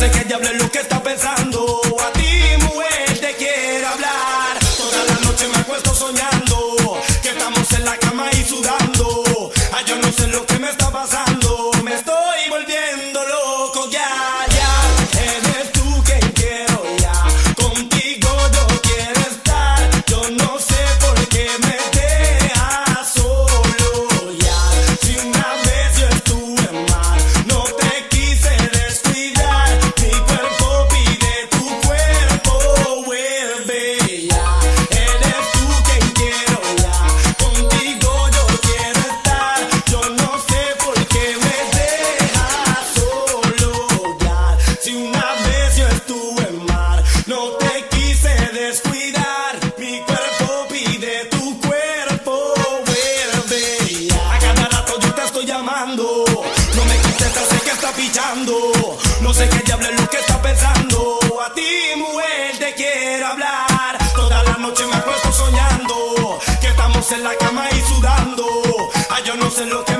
sé qué diablo es lo que está pensando. No me contesta, sé que está pichando. No sé qué diablo es lo que está pensando. A ti, mujer, te quiero hablar. Toda la noche me acuesto soñando. Que estamos en la cama y sudando. Ay, yo no sé lo que